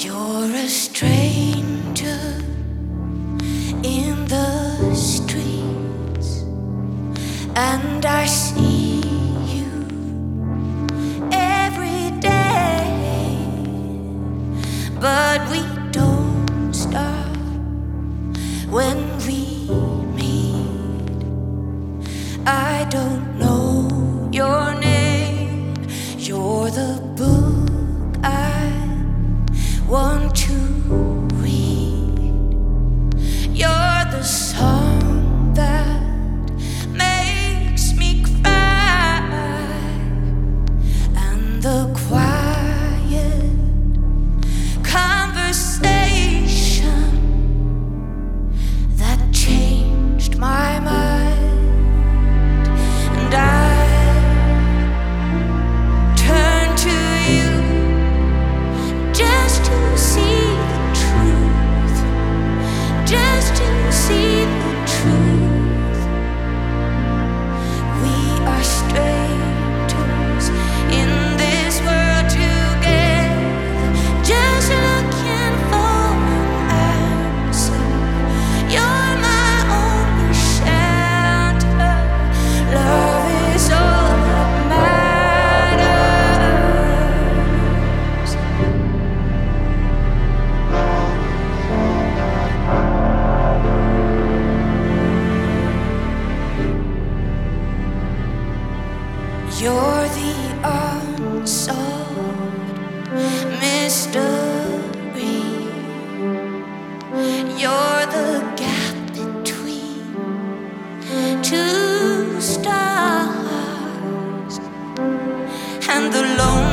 You're a stranger in the streets, and I see you every day. But we don't stop when we meet. I don't know your name, you're the boy. didn't see the truth. You're the unsolved mystery. You're the gap between two stars and the lone.